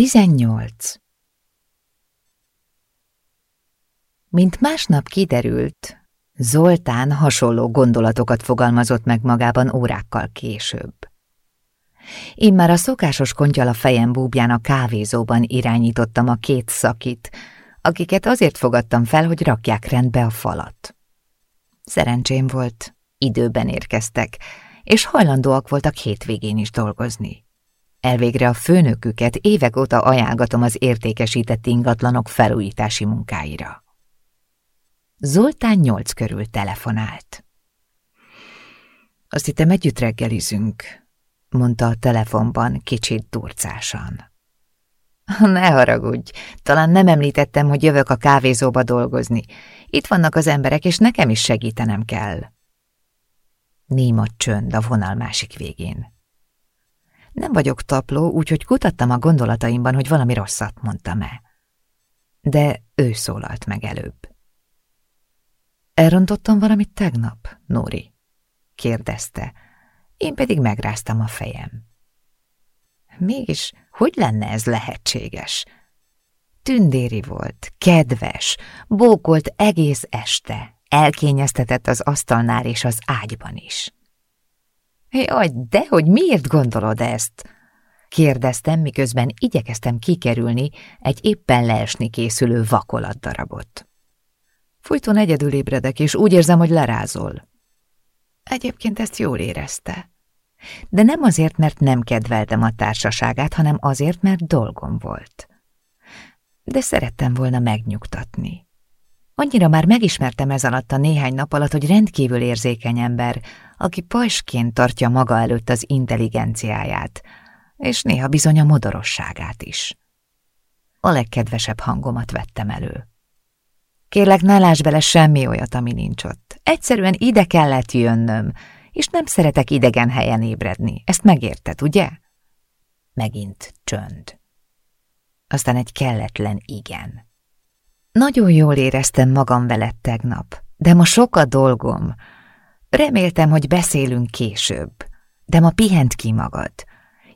18. Mint másnap kiderült, Zoltán hasonló gondolatokat fogalmazott meg magában órákkal később. Én már a szokásos kontyal a fejem búbján a kávézóban irányítottam a két szakit, akiket azért fogadtam fel, hogy rakják rendbe a falat. Szerencsém volt, időben érkeztek, és hajlandóak voltak hétvégén is dolgozni. Elvégre a főnöküket évek óta ajánlgatom az értékesített ingatlanok felújítási munkáira. Zoltán nyolc körül telefonált. Azt hittem együtt reggelizünk, mondta a telefonban kicsit durcásan. Ne haragudj, talán nem említettem, hogy jövök a kávézóba dolgozni. Itt vannak az emberek, és nekem is segítenem kell. Néma csönd a vonal másik végén. Nem vagyok tapló, úgyhogy kutattam a gondolataimban, hogy valami rosszat mondtam-e. De ő szólalt meg előbb. Elrontottam valamit tegnap, Nóri? kérdezte, én pedig megráztam a fejem. Mégis hogy lenne ez lehetséges? Tündéri volt, kedves, bókolt egész este, elkényeztetett az asztalnál és az ágyban is. Jaj, de hogy miért gondolod ezt? Kérdeztem, miközben igyekeztem kikerülni egy éppen leesni készülő vakolatdarabot. Fújton egyedül ébredek, és úgy érzem, hogy lerázol. Egyébként ezt jól érezte. De nem azért, mert nem kedveltem a társaságát, hanem azért, mert dolgom volt. De szerettem volna megnyugtatni. Annyira már megismertem ez alatt a néhány nap alatt, hogy rendkívül érzékeny ember, aki pajsként tartja maga előtt az intelligenciáját, és néha bizony a modorosságát is. A legkedvesebb hangomat vettem elő. Kérlek, ne láss bele semmi olyat, ami nincs ott. Egyszerűen ide kellett jönnöm, és nem szeretek idegen helyen ébredni. Ezt megérted, ugye? Megint csönd. Aztán egy kelletlen igen. Nagyon jól éreztem magam veled tegnap, de ma sok a dolgom. Reméltem, hogy beszélünk később, de ma pihent ki magad.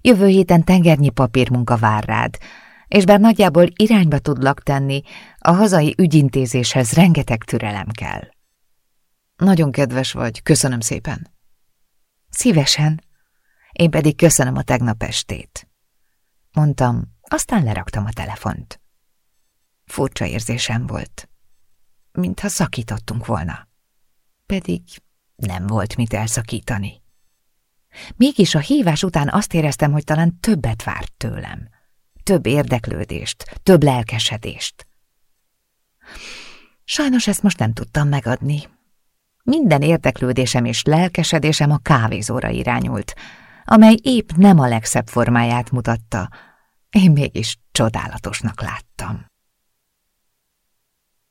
Jövő héten tengernyi papírmunka vár rád, és bár nagyjából irányba tudlak tenni, a hazai ügyintézéshez rengeteg türelem kell. Nagyon kedves vagy, köszönöm szépen. Szívesen. Én pedig köszönöm a tegnap estét. Mondtam, aztán leraktam a telefont. Furcsa érzésem volt, mintha szakítottunk volna. Pedig nem volt mit elszakítani. Mégis a hívás után azt éreztem, hogy talán többet várt tőlem. Több érdeklődést, több lelkesedést. Sajnos ezt most nem tudtam megadni. Minden érdeklődésem és lelkesedésem a kávézóra irányult, amely épp nem a legszebb formáját mutatta, én mégis csodálatosnak láttam.